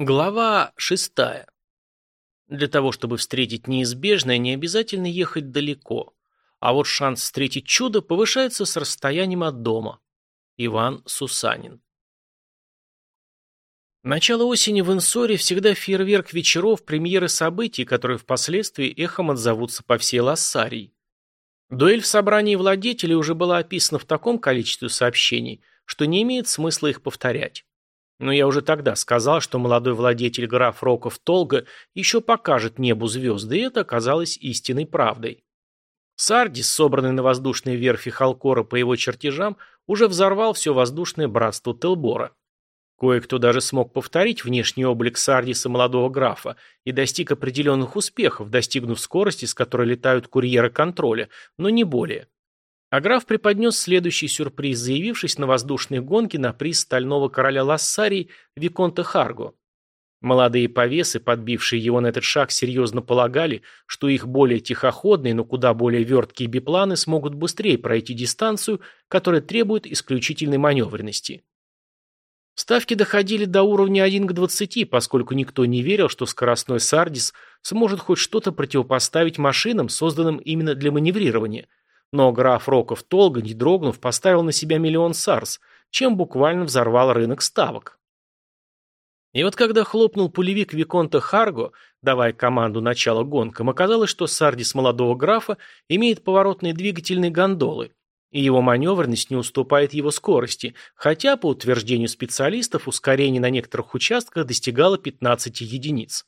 Глава шестая. Для того, чтобы встретить неизбежное, не обязательно ехать далеко. А вот шанс встретить чудо повышается с расстоянием от дома. Иван Сусанин. Начало осени в Инсоре всегда фейерверк вечеров, премьеры событий, которые впоследствии эхом отзовутся по всей Лассарии. Дуэль в собрании владетелей уже была описана в таком количестве сообщений, что не имеет смысла их повторять. Но я уже тогда сказал, что молодой владетель граф Роков Толга еще покажет небу звезды, и это оказалось истинной правдой. Сардис, собранный на воздушной верфи Халкора по его чертежам, уже взорвал все воздушное братство Телбора. Кое-кто даже смог повторить внешний облик Сардиса молодого графа и достиг определенных успехов, достигнув скорости, с которой летают курьеры контроля, но не более. А граф преподнес следующий сюрприз, заявившись на воздушной гонке на приз стального короля Лассарии Виконта Харго. Молодые повесы, подбившие его на этот шаг, серьезно полагали, что их более тихоходные, но куда более верткие бипланы смогут быстрее пройти дистанцию, которая требует исключительной маневренности. Ставки доходили до уровня 1 к 20, поскольку никто не верил, что скоростной Сардис сможет хоть что-то противопоставить машинам, созданным именно для маневрирования – но граф Роков Толга, не дрогнув, поставил на себя миллион сарс, чем буквально взорвал рынок ставок. И вот когда хлопнул пулевик Виконта Харго, давая команду начала гонкам, оказалось, что Сардис молодого графа имеет поворотные двигательные гондолы, и его маневренность не уступает его скорости, хотя, по утверждению специалистов, ускорение на некоторых участках достигало 15 единиц.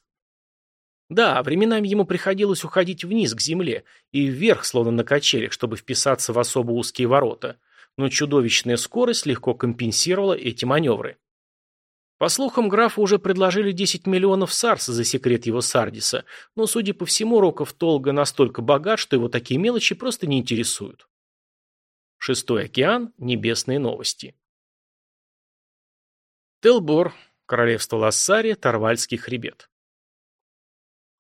Да, временами ему приходилось уходить вниз к земле и вверх, словно на качелях, чтобы вписаться в особо узкие ворота, но чудовищная скорость легко компенсировала эти маневры. По слухам, графу уже предложили 10 миллионов сарса за секрет его сардиса, но, судя по всему, Роков Толга настолько богат, что его такие мелочи просто не интересуют. Шестой океан. Небесные новости. Телбор. Королевство Лассария. Тарвальский хребет.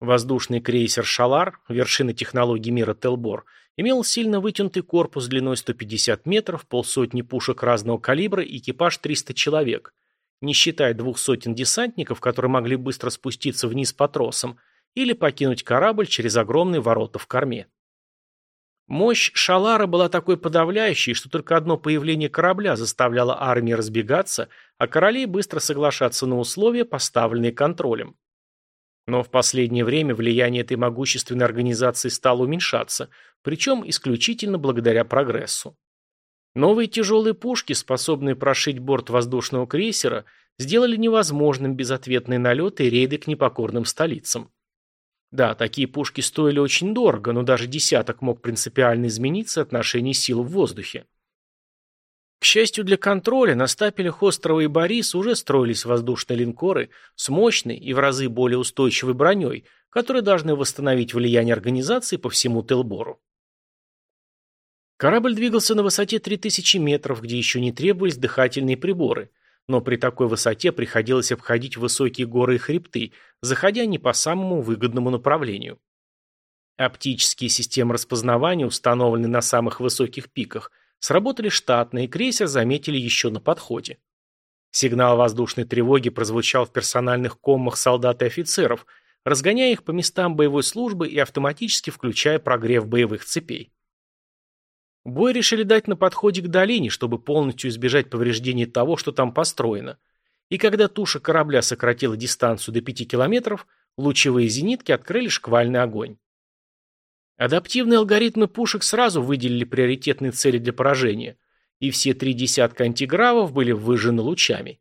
Воздушный крейсер «Шалар», вершина технологий мира Телбор, имел сильно вытянутый корпус длиной 150 метров, полсотни пушек разного калибра и экипаж 300 человек, не считая двух сотен десантников, которые могли быстро спуститься вниз по тросам или покинуть корабль через огромные ворота в корме. Мощь Шалара была такой подавляющей, что только одно появление корабля заставляло армии разбегаться, а королей быстро соглашаться на условия, поставленные контролем. Но в последнее время влияние этой могущественной организации стало уменьшаться, причем исключительно благодаря прогрессу. Новые тяжелые пушки, способные прошить борт воздушного крейсера, сделали невозможным безответные налеты и рейды к непокорным столицам. Да, такие пушки стоили очень дорого, но даже десяток мог принципиально изменить соотношение сил в воздухе. К счастью для контроля, на стапелях острова и Борис уже строились воздушные линкоры с мощной и в разы более устойчивой броней, которые должны восстановить влияние организации по всему Телбору. Корабль двигался на высоте 3000 метров, где еще не требовались дыхательные приборы, но при такой высоте приходилось обходить высокие горы и хребты, заходя не по самому выгодному направлению. Оптические системы распознавания, установленные на самых высоких пиках – Сработали штатные, крейсер заметили еще на подходе. Сигнал воздушной тревоги прозвучал в персональных коммах солдат и офицеров, разгоняя их по местам боевой службы и автоматически включая прогрев боевых цепей. Бой решили дать на подходе к долине, чтобы полностью избежать повреждений того, что там построено. И когда туша корабля сократила дистанцию до 5 километров, лучевые зенитки открыли шквальный огонь. Адаптивные алгоритмы пушек сразу выделили приоритетные цели для поражения, и все три десятка антигравов были выжжены лучами.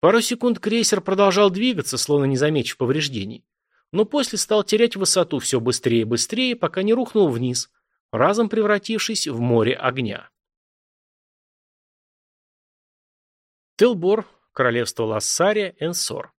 Пару секунд крейсер продолжал двигаться, словно не заметив повреждений, но после стал терять высоту все быстрее и быстрее, пока не рухнул вниз, разом превратившись в море огня. Телбор, королевство Лассария, Энсор.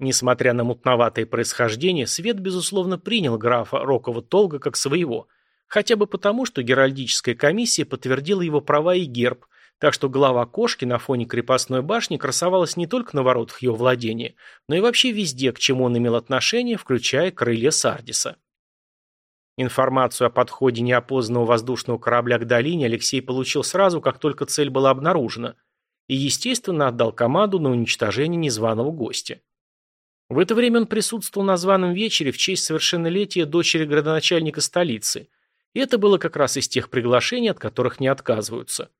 Несмотря на мутноватое происхождение, Свет, безусловно, принял графа Рокова Толга как своего, хотя бы потому, что Геральдическая комиссия подтвердила его права и герб, так что голова кошки на фоне крепостной башни красовалась не только на воротах его владения, но и вообще везде, к чему он имел отношение, включая крылья Сардиса. Информацию о подходе неопознанного воздушного корабля к долине Алексей получил сразу, как только цель была обнаружена – и, естественно, отдал команду на уничтожение незваного гостя. В это время он присутствовал на званом вечере в честь совершеннолетия дочери градоначальника столицы, и это было как раз из тех приглашений, от которых не отказываются.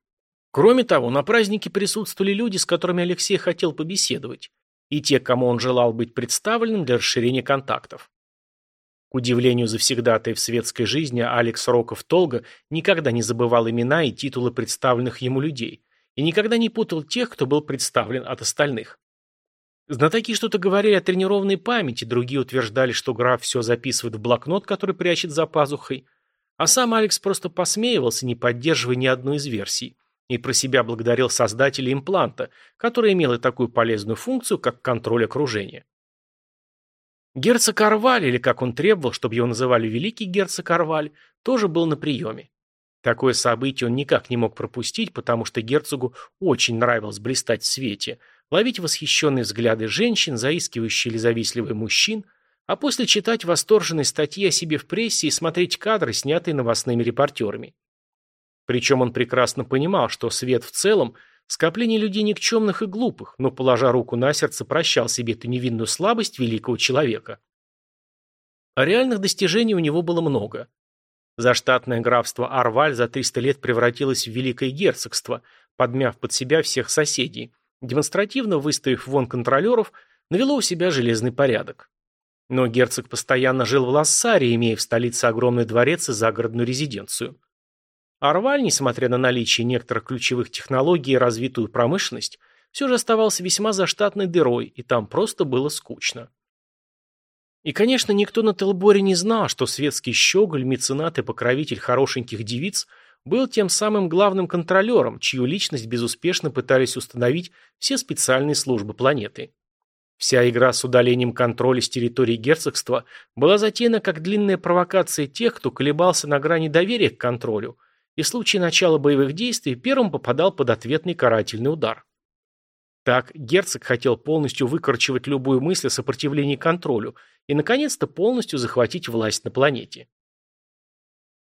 Кроме того, на празднике присутствовали люди, с которыми Алексей хотел побеседовать, и те, кому он желал быть представленным для расширения контактов. К удивлению завсегдатой в светской жизни, Алекс Роков-Толга никогда не забывал имена и титулы представленных ему людей, и никогда не путал тех, кто был представлен от остальных. Знатоки что-то говорили о тренированной памяти, другие утверждали, что граф все записывает в блокнот, который прячет за пазухой, а сам Алекс просто посмеивался, не поддерживая ни одну из версий и про себя благодарил создателя импланта, который имел и такую полезную функцию, как контроль окружения. Герцог Арваль, или как он требовал, чтобы его называли Великий Герцог Арваль, тоже был на приеме. Такое событие он никак не мог пропустить, потому что герцогу очень нравилось блистать в свете, ловить восхищенные взгляды женщин, заискивающие или завистливые мужчин, а после читать восторженные статьи о себе в прессе и смотреть кадры, снятые новостными репортерами. Причем он прекрасно понимал, что свет в целом – скопление людей никчемных и глупых, но, положа руку на сердце, прощал себе эту невинную слабость великого человека. А реальных достижений у него было много. Заштатное графство Арваль за 300 лет превратилось в великое герцогство, подмяв под себя всех соседей, демонстративно выставив вон контролеров, навело у себя железный порядок. Но герцог постоянно жил в Лассаре, имея в столице огромный дворец и загородную резиденцию. Арваль, несмотря на наличие некоторых ключевых технологий и развитую промышленность, все же оставался весьма заштатной дырой, и там просто было скучно. И, конечно, никто на Телборе не знал, что светский щеголь, меценат и покровитель хорошеньких девиц был тем самым главным контролером, чью личность безуспешно пытались установить все специальные службы планеты. Вся игра с удалением контроля с территории герцогства была затеяна как длинная провокация тех, кто колебался на грани доверия к контролю – и в случае начала боевых действий первым попадал под ответный карательный удар. Так, герцог хотел полностью выкорчевать любую мысль о сопротивлении контролю и, наконец-то, полностью захватить власть на планете.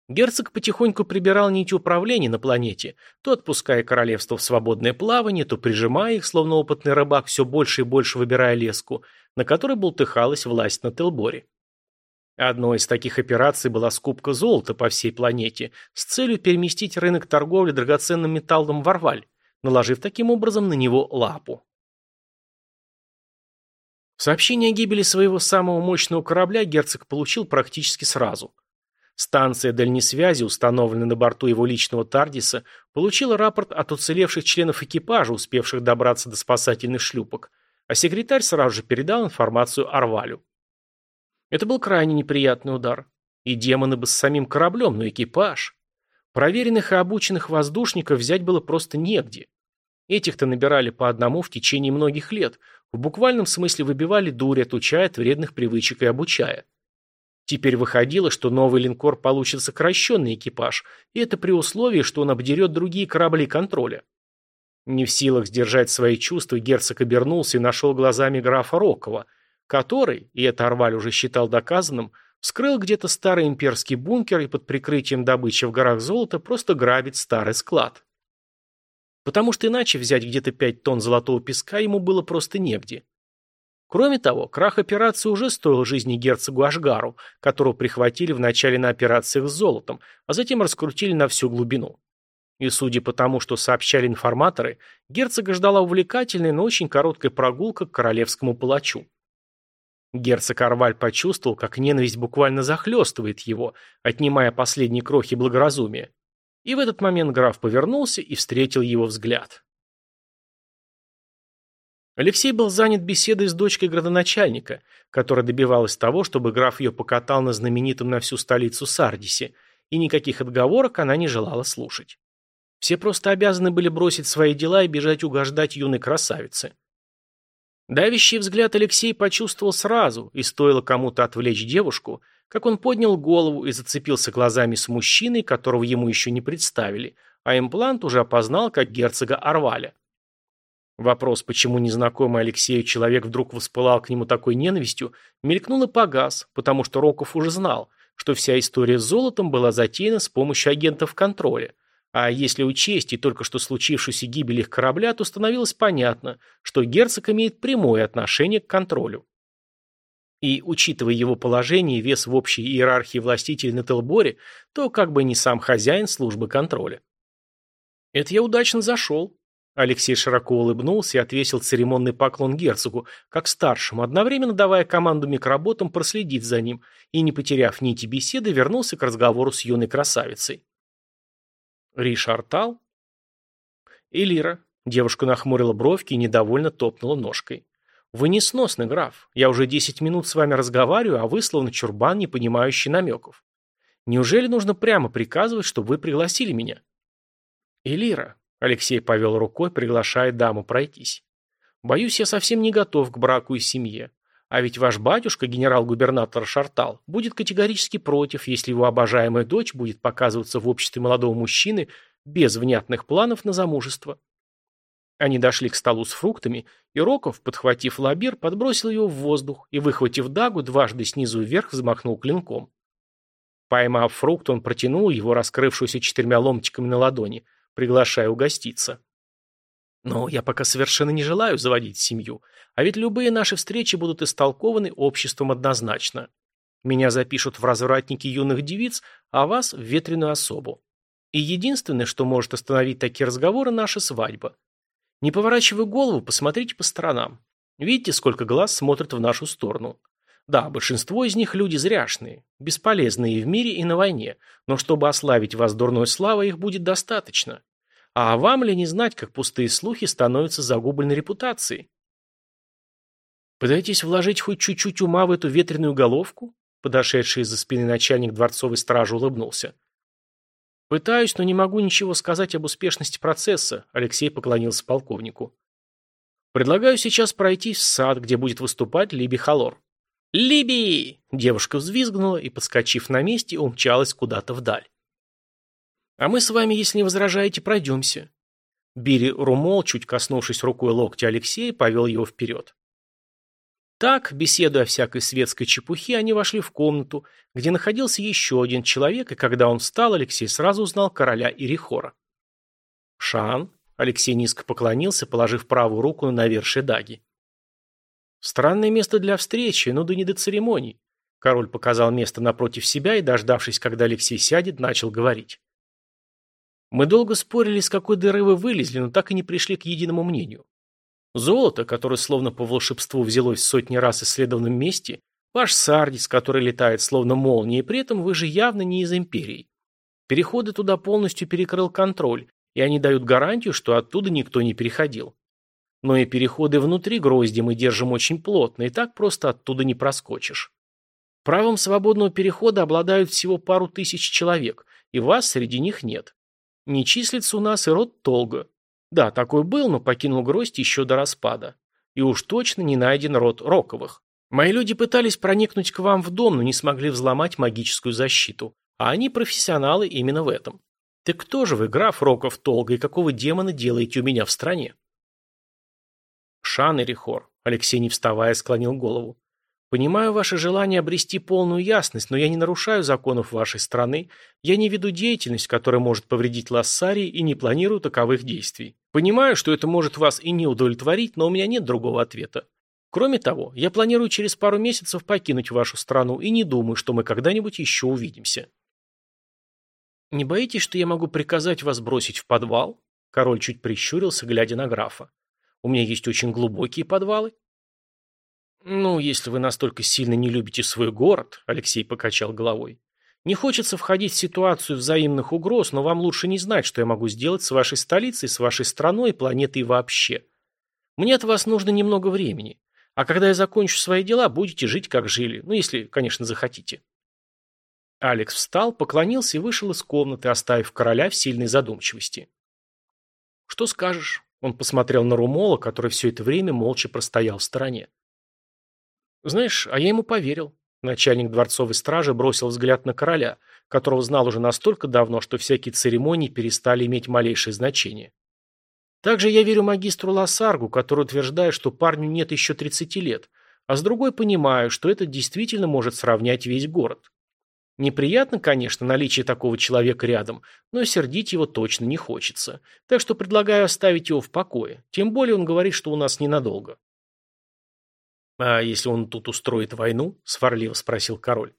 Герцог потихоньку прибирал нити управления на планете, то отпуская королевство в свободное плавание, то прижимая их, словно опытный рыбак, все больше и больше выбирая леску, на которой бултыхалась власть на Телборе. Одной из таких операций была скупка золота по всей планете с целью переместить рынок торговли драгоценным металлом в Орваль, наложив таким образом на него лапу. Сообщение о гибели своего самого мощного корабля герцог получил практически сразу. Станция дальнесвязи, установленная на борту его личного Тардиса, получила рапорт от уцелевших членов экипажа, успевших добраться до спасательных шлюпок, а секретарь сразу же передал информацию Арвалю. Это был крайне неприятный удар. И демоны бы с самим кораблем, но экипаж. Проверенных и обученных воздушников взять было просто негде. Этих-то набирали по одному в течение многих лет, в буквальном смысле выбивали дурь, отучая от вредных привычек и обучая. Теперь выходило, что новый линкор получит сокращенный экипаж, и это при условии, что он обдерет другие корабли контроля. Не в силах сдержать свои чувства, герцог обернулся и нашел глазами графа Рокова, который, и это Арваль уже считал доказанным, вскрыл где-то старый имперский бункер и под прикрытием добычи в горах золота просто грабит старый склад. Потому что иначе взять где-то 5 тонн золотого песка ему было просто негде. Кроме того, крах операции уже стоил жизни герцогу Ашгару, которого прихватили вначале на операциях с золотом, а затем раскрутили на всю глубину. И судя по тому, что сообщали информаторы, герцога ждала увлекательная, но очень короткая прогулка к королевскому палачу. Герцог Арваль почувствовал, как ненависть буквально захлестывает его, отнимая последние крохи благоразумия. И в этот момент граф повернулся и встретил его взгляд. Алексей был занят беседой с дочкой градоначальника, которая добивалась того, чтобы граф ее покатал на знаменитом на всю столицу Сардисе, и никаких отговорок она не желала слушать. Все просто обязаны были бросить свои дела и бежать угождать юной красавице. Давящий взгляд Алексей почувствовал сразу, и стоило кому-то отвлечь девушку, как он поднял голову и зацепился глазами с мужчиной, которого ему еще не представили, а имплант уже опознал как герцога Арваля. Вопрос, почему незнакомый Алексею человек вдруг воспылал к нему такой ненавистью, мелькнул и погас, потому что Роков уже знал, что вся история с золотом была затеяна с помощью агентов контроля, А если учесть и только что случившуюся гибель их корабля, то становилось понятно, что герцог имеет прямое отношение к контролю. И, учитывая его положение и вес в общей иерархии властителей на Телборе, то как бы не сам хозяин службы контроля. Это я удачно зашел. Алексей широко улыбнулся и отвесил церемонный поклон герцогу, как старшему, одновременно давая команду микроботам проследить за ним, и, не потеряв нити беседы, вернулся к разговору с юной красавицей. Ришартал? Элира. Девушка нахмурила бровки и недовольно топнула ножкой. Вы несносный, граф. Я уже десять минут с вами разговариваю, а вы словно чурбан, не понимающий намеков. Неужели нужно прямо приказывать, чтобы вы пригласили меня? Элира. Алексей повел рукой, приглашая даму пройтись. Боюсь, я совсем не готов к браку и семье. А ведь ваш батюшка, генерал-губернатор Шартал, будет категорически против, если его обожаемая дочь будет показываться в обществе молодого мужчины без внятных планов на замужество. Они дошли к столу с фруктами, и Роков, подхватив лобер, подбросил его в воздух и, выхватив дагу, дважды снизу вверх взмахнул клинком. Поймав фрукт, он протянул его, раскрывшуюся четырьмя ломтиками на ладони, приглашая угоститься. Но я пока совершенно не желаю заводить семью, а ведь любые наши встречи будут истолкованы обществом однозначно. Меня запишут в развратники юных девиц, а вас в ветреную особу. И единственное, что может остановить такие разговоры, наша свадьба. Не поворачивая голову, посмотрите по сторонам. Видите, сколько глаз смотрят в нашу сторону. Да, большинство из них люди зряшные, бесполезные и в мире, и на войне, но чтобы ославить вас дурной славой, их будет достаточно. А вам ли не знать, как пустые слухи становятся загубленной репутацией? Пытаетесь вложить хоть чуть-чуть ума в эту ветреную головку? Подошедший из-за спины начальник дворцовой стражи улыбнулся. Пытаюсь, но не могу ничего сказать об успешности процесса, Алексей поклонился полковнику. Предлагаю сейчас пройти в сад, где будет выступать Либи Халор. «Либи!» Девушка взвизгнула и, подскочив на месте, умчалась куда-то вдаль. А мы с вами, если не возражаете, пройдемся. Бири Румол, чуть коснувшись рукой локтя Алексея, повел его вперед. Так, беседуя о всякой светской чепухе, они вошли в комнату, где находился еще один человек, и когда он встал, Алексей сразу узнал короля Ирихора. «Шан», — Алексей низко поклонился, положив правую руку на навершие даги. «Странное место для встречи, но да не до церемоний». Король показал место напротив себя и, дождавшись, когда Алексей сядет, начал говорить. Мы долго спорили, с какой дыры вы вылезли, но так и не пришли к единому мнению. Золото, которое словно по волшебству взялось сотни раз исследованном месте, ваш Сардис, который летает словно молния, и при этом вы же явно не из Империи. Переходы туда полностью перекрыл контроль, и они дают гарантию, что оттуда никто не переходил. Но и переходы внутри грозди мы держим очень плотно, и так просто оттуда не проскочишь. Правом свободного перехода обладают всего пару тысяч человек, и вас среди них нет. Не числится у нас и род Толга. Да, такой был, но покинул гроздь еще до распада. И уж точно не найден род Роковых. Мои люди пытались проникнуть к вам в дом, но не смогли взломать магическую защиту. А они профессионалы именно в этом. Так кто же вы, граф Роков Толга, и какого демона делаете у меня в стране? Шан Рихор. Алексей, не вставая, склонил голову. Понимаю ваше желание обрести полную ясность, но я не нарушаю законов вашей страны, я не веду деятельность, которая может повредить Лассарии и не планирую таковых действий. Понимаю, что это может вас и не удовлетворить, но у меня нет другого ответа. Кроме того, я планирую через пару месяцев покинуть вашу страну и не думаю, что мы когда-нибудь еще увидимся. Не боитесь, что я могу приказать вас бросить в подвал? Король чуть прищурился, глядя на графа. У меня есть очень глубокие подвалы. «Ну, если вы настолько сильно не любите свой город», — Алексей покачал головой. «Не хочется входить в ситуацию взаимных угроз, но вам лучше не знать, что я могу сделать с вашей столицей, с вашей страной, планетой вообще. Мне от вас нужно немного времени. А когда я закончу свои дела, будете жить, как жили. Ну, если, конечно, захотите». Алекс встал, поклонился и вышел из комнаты, оставив короля в сильной задумчивости. «Что скажешь?» Он посмотрел на Румола, который все это время молча простоял в стороне. Знаешь, а я ему поверил. Начальник дворцовой стражи бросил взгляд на короля, которого знал уже настолько давно, что всякие церемонии перестали иметь малейшее значение. Также я верю магистру Лассаргу, который утверждает, что парню нет еще 30 лет, а с другой понимаю, что это действительно может сравнять весь город. Неприятно, конечно, наличие такого человека рядом, но сердить его точно не хочется. Так что предлагаю оставить его в покое. Тем более он говорит, что у нас ненадолго. «А если он тут устроит войну?» – сварливо спросил король.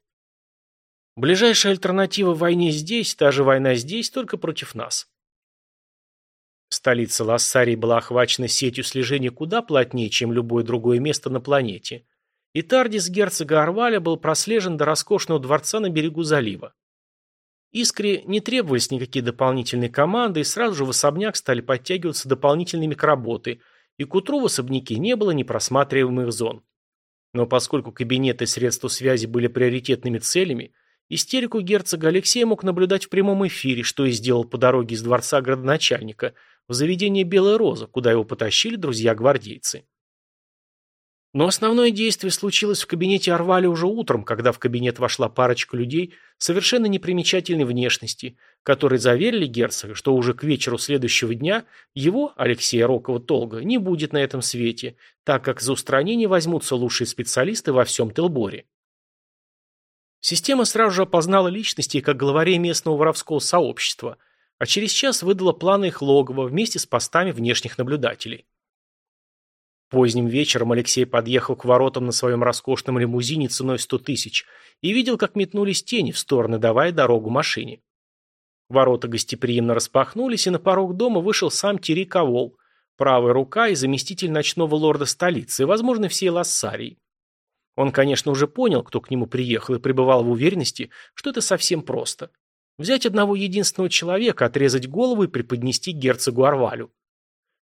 «Ближайшая альтернатива войне здесь, та же война здесь, только против нас». Столица Лассарии была охвачена сетью слежения куда плотнее, чем любое другое место на планете. И Тардис герцога Арваля был прослежен до роскошного дворца на берегу залива. Искре не требовались никакие дополнительные команды, и сразу же в особняк стали подтягиваться дополнительные микроботы, и к утру в особняке не было непросматриваемых зон. Но поскольку кабинеты и средства связи были приоритетными целями, истерику герцога Алексей мог наблюдать в прямом эфире, что и сделал по дороге из дворца градоначальника, в заведение «Белая роза», куда его потащили друзья-гвардейцы. Но основное действие случилось в кабинете Арвали уже утром, когда в кабинет вошла парочка людей совершенно непримечательной внешности, которые заверили герцога, что уже к вечеру следующего дня его, Алексея Рокова-Толга, не будет на этом свете, так как за устранение возьмутся лучшие специалисты во всем Телборе. Система сразу же опознала личности как главарей местного воровского сообщества, а через час выдала планы их логова вместе с постами внешних наблюдателей. Поздним вечером Алексей подъехал к воротам на своем роскошном лимузине ценой 100 тысяч и видел, как метнулись тени в стороны, давая дорогу машине. Ворота гостеприимно распахнулись, и на порог дома вышел сам Тири Ковол, правая рука и заместитель ночного лорда столицы, возможно, всей Лассарии. Он, конечно, уже понял, кто к нему приехал, и пребывал в уверенности, что это совсем просто. Взять одного единственного человека, отрезать голову и преподнести герцогу Арвалю.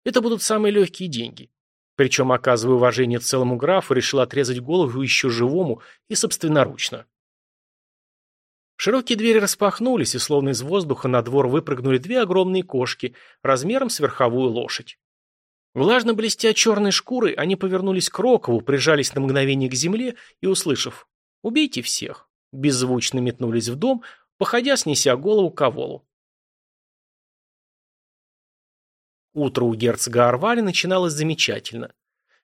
Это будут самые легкие деньги. Причем, оказывая уважение целому графу, решил отрезать голову еще живому и собственноручно. Широкие двери распахнулись, и словно из воздуха на двор выпрыгнули две огромные кошки, размером с верховую лошадь. Влажно блестя черной шкурой, они повернулись к Рокову, прижались на мгновение к земле и, услышав «Убейте всех», беззвучно метнулись в дом, походя, снеся голову к оволу. Утро у герцога Арвали начиналось замечательно.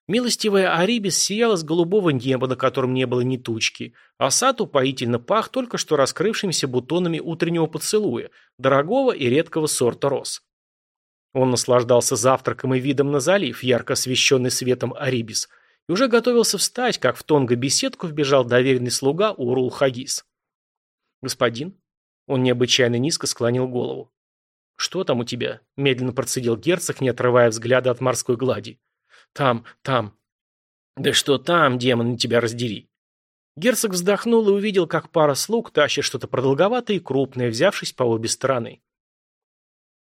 Милостивая Арибис сияла с голубого неба, на котором не было ни тучки, а сад упоительно пах только что раскрывшимися бутонами утреннего поцелуя, дорогого и редкого сорта роз. Он наслаждался завтраком и видом на залив, ярко освещенный светом Арибис, и уже готовился встать, как в тонго-беседку вбежал доверенный слуга Урул Хагис. «Господин?» Он необычайно низко склонил голову. «Что там у тебя?» – медленно процедил герцог, не отрывая взгляда от морской глади. «Там, там». «Да что там, демон, тебя раздери!» Герцог вздохнул и увидел, как пара слуг тащит что-то продолговатое и крупное, взявшись по обе стороны.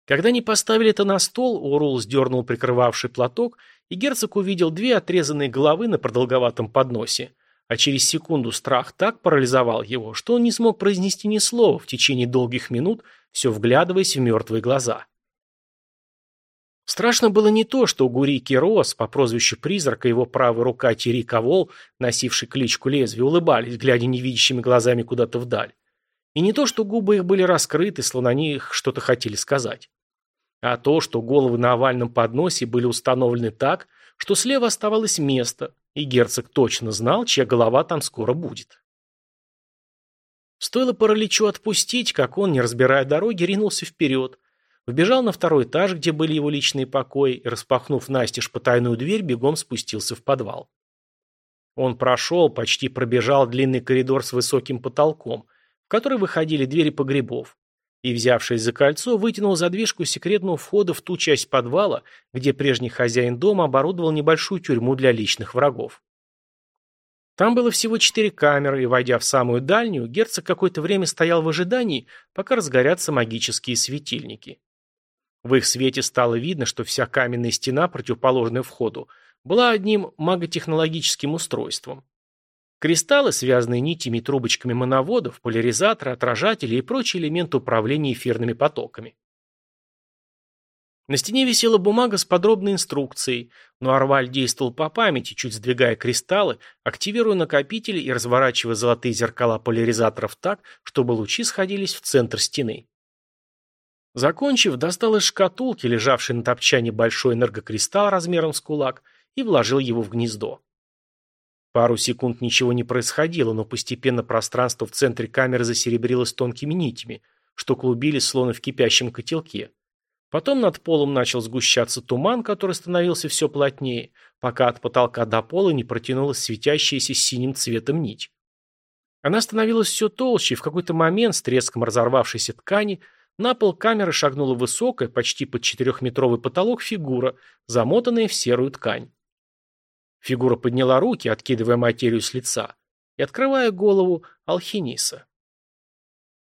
Когда они поставили это на стол, Урул сдернул прикрывавший платок, и герцог увидел две отрезанные головы на продолговатом подносе – а через секунду страх так парализовал его, что он не смог произнести ни слова в течение долгих минут, все вглядываясь в мертвые глаза. Страшно было не то, что Гури Кирос, по прозвищу Призрака, его правая рука Тири Ковол, носивший кличку Лезвия, улыбались, глядя невидящими глазами куда-то вдаль. И не то, что губы их были раскрыты, словно они их что-то хотели сказать. А то, что головы на овальном подносе были установлены так, что слева оставалось место, и герцог точно знал, чья голова там скоро будет. Стоило параличу отпустить, как он, не разбирая дороги, ринулся вперед, вбежал на второй этаж, где были его личные покои, и, распахнув настежь потайную дверь, бегом спустился в подвал. Он прошел, почти пробежал длинный коридор с высоким потолком, в который выходили двери погребов, и, взявшись за кольцо, вытянул задвижку секретного входа в ту часть подвала, где прежний хозяин дома оборудовал небольшую тюрьму для личных врагов. Там было всего четыре камеры, и, войдя в самую дальнюю, герцог какое-то время стоял в ожидании, пока разгорятся магические светильники. В их свете стало видно, что вся каменная стена, противоположная входу, была одним маготехнологическим устройством. Кристаллы, связанные нитями и трубочками моноводов, поляризаторы, отражатели и прочие элементы управления эфирными потоками. На стене висела бумага с подробной инструкцией, но Арваль действовал по памяти, чуть сдвигая кристаллы, активируя накопители и разворачивая золотые зеркала поляризаторов так, чтобы лучи сходились в центр стены. Закончив, достал из шкатулки, лежавшей на топчане большой энергокристалл размером с кулак, и вложил его в гнездо. Пару секунд ничего не происходило, но постепенно пространство в центре камеры засеребрилось тонкими нитями, что клубились словно в кипящем котелке. Потом над полом начал сгущаться туман, который становился все плотнее, пока от потолка до пола не протянулась светящаяся синим цветом нить. Она становилась все толще, и в какой-то момент с треском разорвавшейся ткани на пол камеры шагнула высокая, почти под четырехметровый потолок фигура, замотанная в серую ткань. Фигура подняла руки, откидывая материю с лица, и открывая голову Алхиниса.